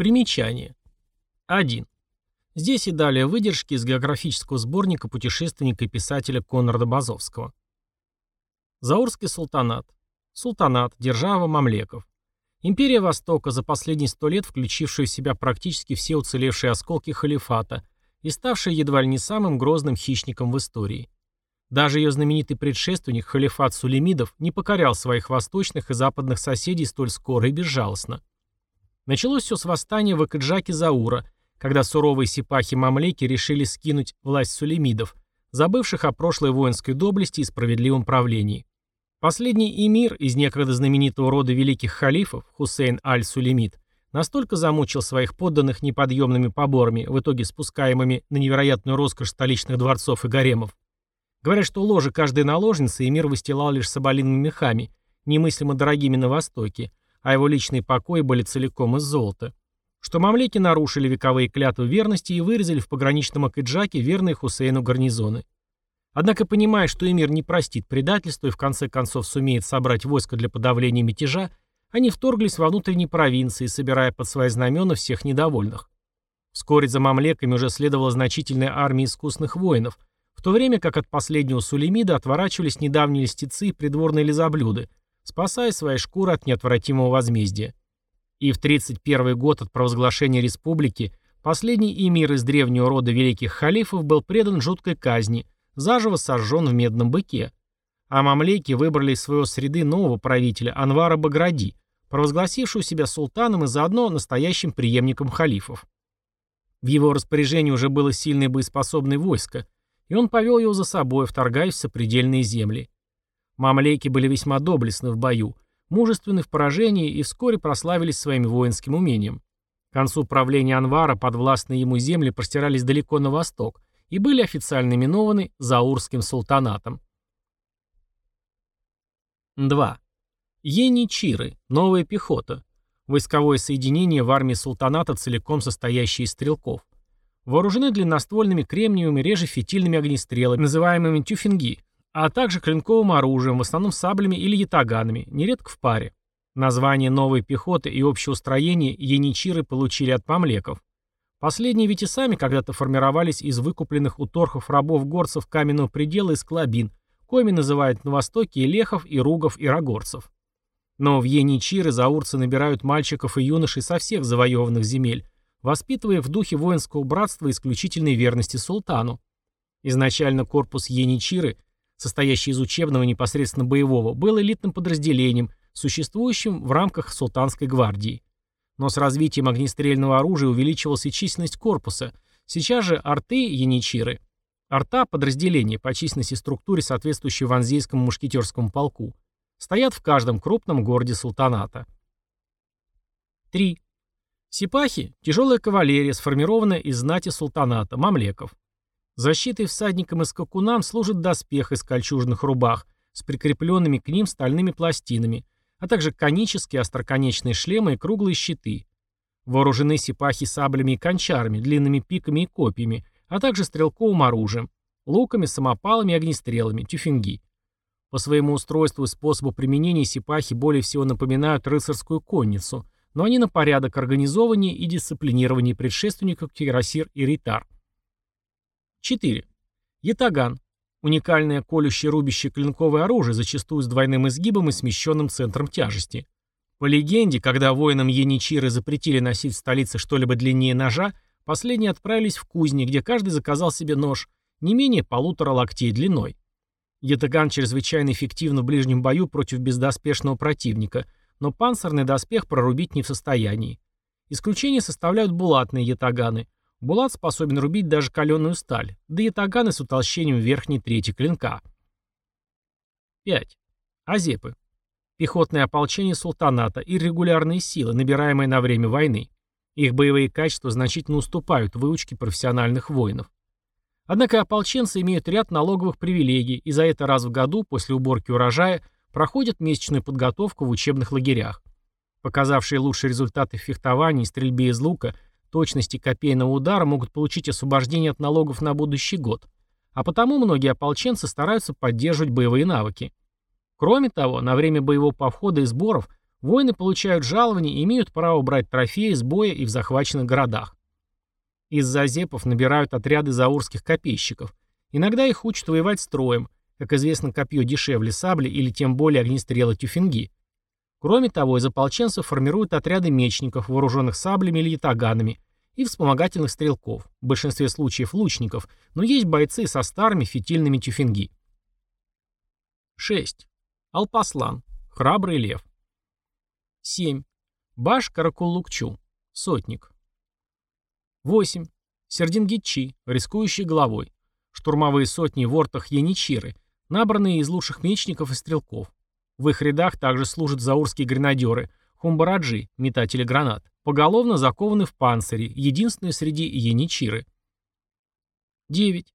Примечание. 1. Здесь и далее выдержки из географического сборника путешественника и писателя Конрада Базовского. Заурский султанат. Султанат, держава мамлеков. Империя Востока, за последние сто лет включившая в себя практически все уцелевшие осколки халифата и ставшая едва ли не самым грозным хищником в истории. Даже ее знаменитый предшественник, халифат Сулемидов, не покорял своих восточных и западных соседей столь скоро и безжалостно. Началось все с восстания в Акаджаке Заура, когда суровые сипахи-мамлеки решили скинуть власть Сулемидов, забывших о прошлой воинской доблести и справедливом правлении. Последний эмир из некогда знаменитого рода великих халифов, Хусейн аль-Сулемид, настолько замучил своих подданных неподъемными поборами, в итоге спускаемыми на невероятную роскошь столичных дворцов и гаремов, Говорят, что ложи каждой наложницы Эмир выстилал лишь соболиными мехами, немыслимо дорогими на Востоке, а его личные покои были целиком из золота. Что мамлеки нарушили вековые клятвы верности и вырезали в пограничном Акыджаке верные Хусейну гарнизоны. Однако, понимая, что Эмир не простит предательства и в конце концов сумеет собрать войско для подавления мятежа, они вторглись во внутренние провинции, собирая под свои знамена всех недовольных. Вскоре за мамлеками уже следовала значительная армия искусных воинов – в то время как от последнего Сулеймида отворачивались недавние льстецы и придворные лизоблюды, спасая свои шкуры от неотвратимого возмездия. И в 31 год от провозглашения республики последний эмир из древнего рода великих халифов был предан жуткой казни, заживо сожжен в медном быке. А мамлейки выбрали из своего среды нового правителя Анвара Багради, провозгласившего себя султаном и заодно настоящим преемником халифов. В его распоряжении уже было сильное боеспособное войско – и он повел его за собой, вторгаясь в сопредельные земли. Мамлейки были весьма доблестны в бою, мужественны в поражении и вскоре прославились своим воинским умением. К концу правления Анвара подвластные ему земли простирались далеко на восток и были официально именованы Заурским султанатом. 2. Еничиры. Новая пехота. Войсковое соединение в армии султаната, целиком состоящее из стрелков. Вооружены длинноствольными кремниевыми реже фитильными огнестрелами, называемыми тюфинги, а также клинковым оружием, в основном саблями или ятаганами, нередко в паре. Название новой пехоты и общего строения яничиры получили от мамлеков. Последние ведь и сами когда-то формировались из выкупленных у торхов рабов-горцев каменного предела из клабин, коими называют на востоке и лехов, и ругов, и рогорцев. Но в Еничиры заурцы набирают мальчиков и юношей со всех завоеванных земель, воспитывая в духе воинского братства исключительной верности султану. Изначально корпус Еничиры, состоящий из учебного и непосредственно боевого, был элитным подразделением, существующим в рамках султанской гвардии. Но с развитием огнестрельного оружия увеличивалась и численность корпуса. Сейчас же арты Еничиры, арта – подразделение по численности и структуре, соответствующей ванзейскому мушкетерскому полку, стоят в каждом крупном городе султаната. 3. Сипахи – тяжелая кавалерия, сформированная из знати султаната, мамлеков. Защитой всадникам и скакунам служит доспех из кольчужных рубах с прикрепленными к ним стальными пластинами, а также конические остроконечные шлемы и круглые щиты. Вооружены сипахи саблями и кончарами, длинными пиками и копьями, а также стрелковым оружием, луками, самопалами и огнестрелами, тюфинги. По своему устройству и способу применения сипахи более всего напоминают рыцарскую конницу – но они на порядок организованнее и дисциплинированнее предшественников Кирасир и Ритар. 4. Ятаган. Уникальное колющее рубящее клинковое оружие, зачастую с двойным изгибом и смещенным центром тяжести. По легенде, когда воинам Яничиры запретили носить в столице что-либо длиннее ножа, последние отправились в кузни, где каждый заказал себе нож, не менее полутора локтей длиной. Ятаган чрезвычайно эффективен в ближнем бою против бездоспешного противника – но панцирный доспех прорубить не в состоянии. Исключение составляют булатные ятаганы. Булат способен рубить даже каленую сталь, да ятаганы с утолщением верхней трети клинка. 5. Азепы. Пехотное ополчение султаната и регулярные силы, набираемые на время войны. Их боевые качества значительно уступают выучке профессиональных воинов. Однако ополченцы имеют ряд налоговых привилегий, и за это раз в году, после уборки урожая, проходят месячную подготовку в учебных лагерях. Показавшие лучшие результаты в фехтовании, стрельбе из лука, точности копейного удара могут получить освобождение от налогов на будущий год. А потому многие ополченцы стараются поддерживать боевые навыки. Кроме того, на время боевого похода и сборов Воины получают жалования и имеют право брать трофеи с боя и в захваченных городах. Из зазепов набирают отряды заурских копейщиков. Иногда их учат воевать строем, как известно, копье дешевле сабли или тем более огнестрела тюфинги. Кроме того, из ополченцев формируют отряды мечников, вооруженных саблями или ятаганами, и вспомогательных стрелков, в большинстве случаев лучников, но есть бойцы со старыми фитильными тюфинги. 6. Алпаслан. Храбрый лев. 7. Баш Каракуллукчу. Сотник. 8. Сердингитчи, рискующий головой. Штурмовые сотни в ортах Яничиры, набранные из лучших мечников и стрелков. В их рядах также служат заурские гренадеры, хумбараджи, метатели гранат, поголовно закованы в панцире, единственные среди Яничиры. 9.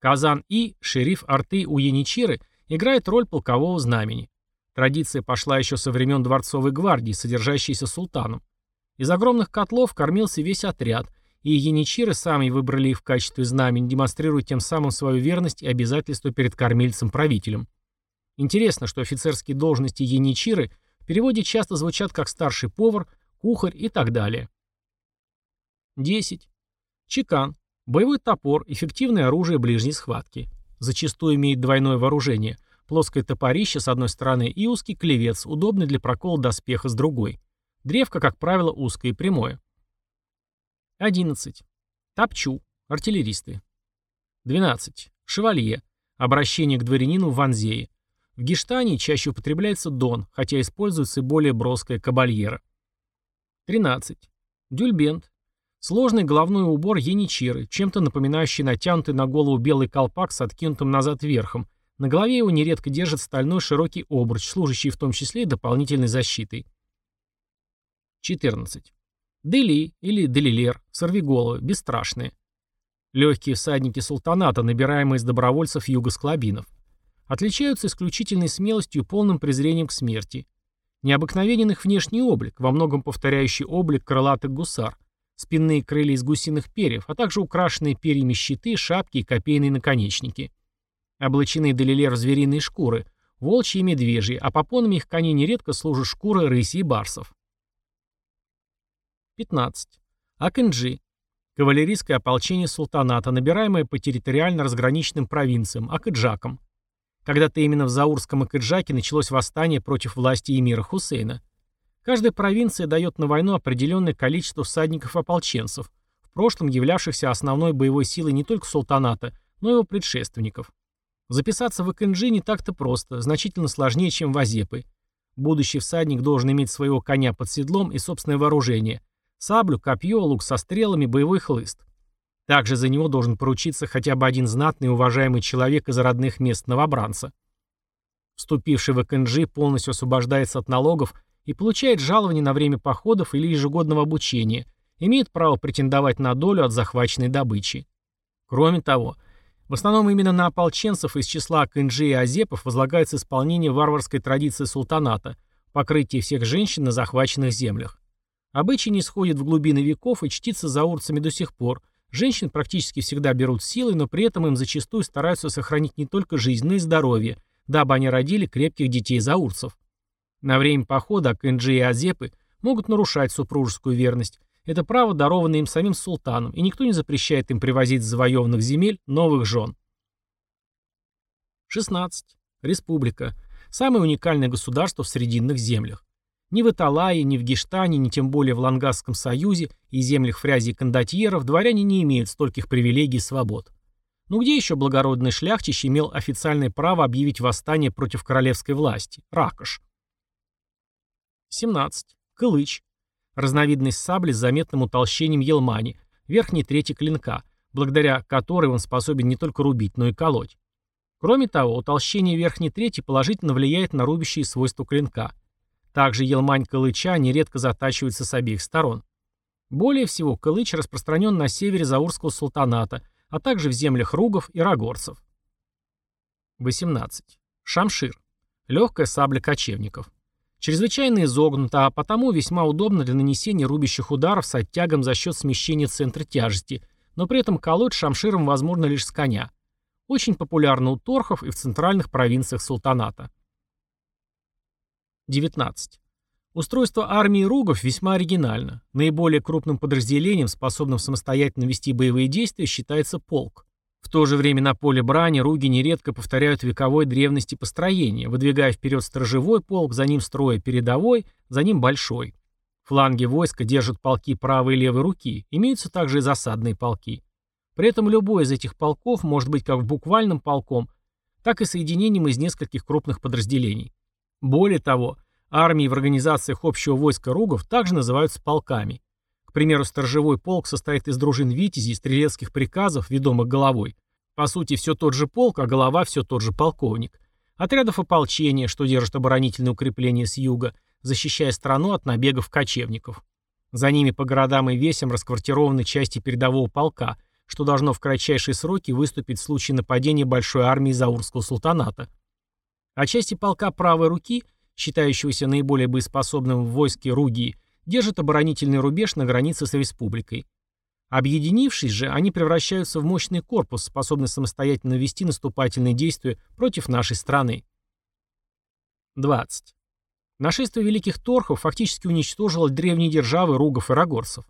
Казан-И, шериф арты у Яничиры, играет роль полкового знамени. Традиция пошла еще со времен дворцовой гвардии, содержащейся султаном. Из огромных котлов кормился весь отряд, и яничиры сами выбрали их в качестве знамени, демонстрируя тем самым свою верность и обязательство перед кормильцем-правителем. Интересно, что офицерские должности яничиры в переводе часто звучат как старший повар, кухарь и так далее. 10. Чекан. Боевой топор, эффективное оружие ближней схватки. Зачастую имеет двойное вооружение. Плоское топорище с одной стороны и узкий клевец, удобный для прокола доспеха с другой. Древко, как правило, узкое и прямое. 11. Топчу. Артиллеристы. 12. Шевалье. Обращение к дворянину в Ванзее. В Гештане чаще употребляется дон, хотя используется и более броская кабальера. 13. Дюльбент. Сложный головной убор яничиры, чем-то напоминающий натянутый на голову белый колпак с откинутым назад верхом. На голове его нередко держит стальной широкий обруч, служащий в том числе и дополнительной защитой. 14. Дели или делилер, сорвиголовы, бесстрашные. Легкие всадники султаната, набираемые из добровольцев югосклабинов. Отличаются исключительной смелостью и полным презрением к смерти. Необыкновенен их внешний облик, во многом повторяющий облик крылатых гусар, спинные крылья из гусиных перьев, а также украшенные перьями щиты, шапки и копейные наконечники. Облачены делилер звериные шкуры, волчьи и медвежьи, а попонами их коней нередко служат шкуры рыси и барсов. 15. Акэнджи. Кавалерийское ополчение султаната, набираемое по территориально разграниченным провинциям, Акыджакам. Когда-то именно в Заурском Акыджаке началось восстание против власти эмира Хусейна. Каждая провинция дает на войну определенное количество всадников-ополченцев, в прошлом являвшихся основной боевой силой не только султаната, но и его предшественников. Записаться в Акэнджи не так-то просто, значительно сложнее, чем в Азепы. Будущий всадник должен иметь своего коня под седлом и собственное вооружение – Саблю, копье, лук со стрелами, боевой хлыст. Также за него должен поручиться хотя бы один знатный и уважаемый человек из родных мест новобранца. Вступивший в КНЖ полностью освобождается от налогов и получает жалование на время походов или ежегодного обучения, имеет право претендовать на долю от захваченной добычи. Кроме того, в основном именно на ополченцев из числа КНЖ и азепов возлагается исполнение варварской традиции султаната, покрытие всех женщин на захваченных землях. Обычай не сходит в глубины веков и чтится заурцами до сих пор. Женщин практически всегда берут силой, но при этом им зачастую стараются сохранить не только жизнь, но и здоровье, дабы они родили крепких детей заурцев. На время похода Кэнджи и Азепы могут нарушать супружескую верность. Это право даровано им самим султаном, и никто не запрещает им привозить с завоеванных земель новых жен. 16. Республика. Самое уникальное государство в Срединных землях. Ни в Италае, ни в Гештане, ни тем более в Лангасском союзе и землях фрязи и кондотьеров дворяне не имеют стольких привилегий и свобод. Ну где еще благородный шляхтич имел официальное право объявить восстание против королевской власти? Ракош. 17. Кылыч. Разновидность сабли с заметным утолщением елмани, верхней трети клинка, благодаря которой он способен не только рубить, но и колоть. Кроме того, утолщение верхней трети положительно влияет на рубящие свойства клинка – также елмань калыча нередко затачивается с обеих сторон. Более всего, калыч распространен на севере Заурского султаната, а также в землях ругов и рагорцев. 18. Шамшир. Легкая сабля кочевников. Чрезвычайно изогнута, а потому весьма удобна для нанесения рубящих ударов с оттягом за счет смещения центра тяжести, но при этом колоть шамширом возможно лишь с коня. Очень популярна у торхов и в центральных провинциях султаната. 19. Устройство армии ругов весьма оригинально. Наиболее крупным подразделением, способным самостоятельно вести боевые действия, считается полк. В то же время на поле брани руги нередко повторяют вековой древности построения, выдвигая вперед сторожевой полк, за ним строя передовой, за ним большой. Фланги войска держат полки правой и левой руки, имеются также и засадные полки. При этом любой из этих полков может быть как в буквальном полком, так и соединением из нескольких крупных подразделений. Более того, Армии в организациях общего войска ругов также называются полками. К примеру, сторожевой полк состоит из дружин витязей, стрелецких приказов, ведомых головой. По сути, все тот же полк, а голова все тот же полковник. Отрядов ополчения, что держит оборонительные укрепления с юга, защищая страну от набегов кочевников. За ними по городам и весям расквартированы части передового полка, что должно в кратчайшие сроки выступить в случае нападения большой армии Заурского султаната. А части полка правой руки – считающегося наиболее боеспособным в войске Ругии, держит оборонительный рубеж на границе с республикой. Объединившись же, они превращаются в мощный корпус, способный самостоятельно вести наступательные действия против нашей страны. 20. Нашествие великих торхов фактически уничтожило древние державы ругов и рагорцев.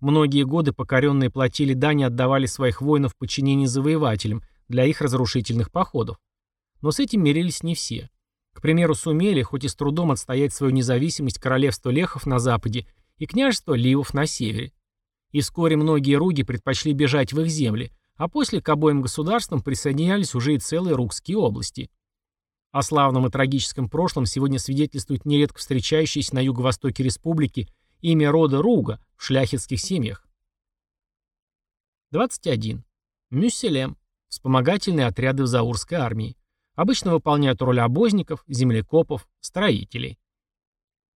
Многие годы покоренные платили дань и отдавали своих воинов подчинение завоевателям для их разрушительных походов. Но с этим мирились не все. К примеру, сумели, хоть и с трудом отстоять свою независимость королевство Лехов на западе и княжество Ливов на севере. И вскоре многие руги предпочли бежать в их земли, а после к обоим государствам присоединялись уже и целые ругские области. О славном и трагическом прошлом сегодня свидетельствует нередко встречающееся на юго-востоке республики имя рода Руга в шляхетских семьях. 21. Мюсселем. Вспомогательные отряды в Заурской армии. Обычно выполняют роль обозников, землекопов, строителей.